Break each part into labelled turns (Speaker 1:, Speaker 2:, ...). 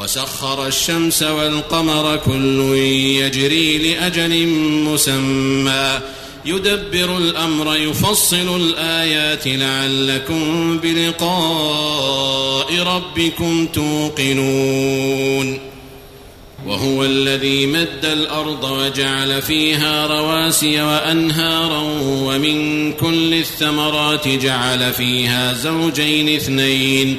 Speaker 1: وسخر الشمس والقمر كل يجري لأجل مسمى. يدبر الأمر يفصل الآيات لعلكم بلقاء ربكم توقنون. وهو الذي مد الأرض وجعل فيها رواسي وأنهارا ومن كل الثمرات جعل فيها زوجين اثنين.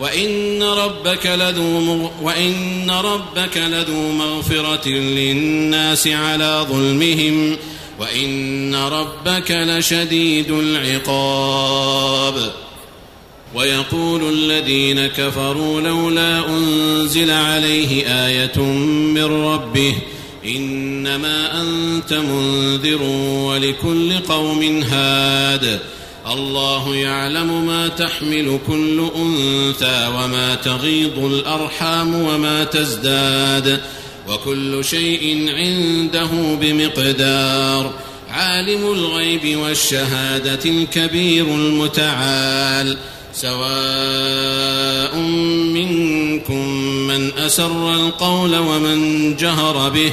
Speaker 1: وإن ربك لذو وإن ربك لذو مغفرة للناس على ظلمهم وإن ربك لشديد العقاب. ويقول الذين كفروا لولا أنزل عليه آية من ربه إنما أنت منذر ولكل قوم هاد. الله يعلم ما تحمل كل أنثى وما تغيض الأرحام وما تزداد وكل شيء عنده بمقدار عالم الغيب والشهادة الكبير المتعال سواء منكم من أسر القول ومن جهر به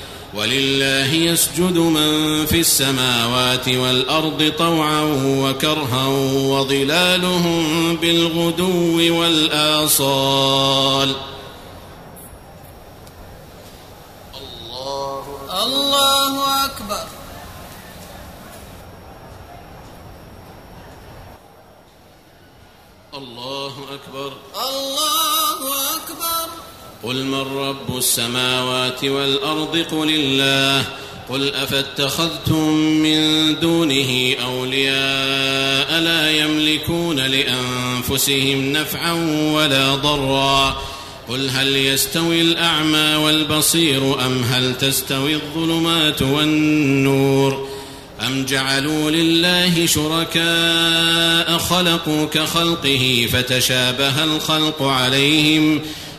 Speaker 1: ولله يسجد من في السماوات والأرض طوعا وكرها وظلالهم بالغدو والآصال.
Speaker 2: الله أكبر.
Speaker 1: الله أكبر.
Speaker 2: الله أكبر.
Speaker 1: قل من رب السماوات والأرض قل الله قل أفاتخذتم من دونه أولياء لا يملكون لأنفسهم نفعا ولا ضرا قل هل يستوي الأعمى والبصير أم هل تستوي الظلمات والنور أم جعلوا لله شركاء خلقوا كخلقه فتشابه الخلق عليهم ۖ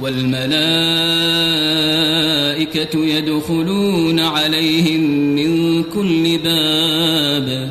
Speaker 3: والملائكة يدخلون عليهم من كل باب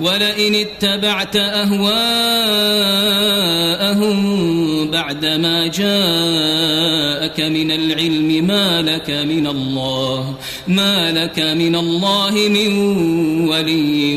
Speaker 3: ولئن اتبعت أهواءهم بعدما جاءك من العلم ما لك من الله ما لك من الله من ولي.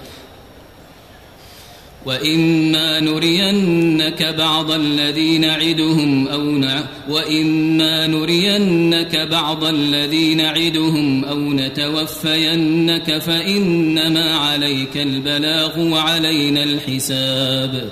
Speaker 3: وإما نرينك بعض الذي نعدهم أو نع وإما نرينك بعض الذي نعدهم أو نتوفينك فإنما عليك البلاغ وعلينا الحساب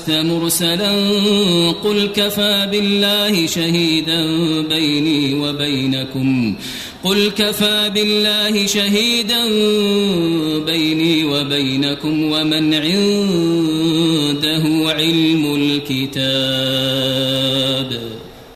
Speaker 3: لست مرسلا قل كفى بالله شهيدا بيني وبينكم قل كفى بالله شهيدا بيني وبينكم ومن عنده علم الكتاب.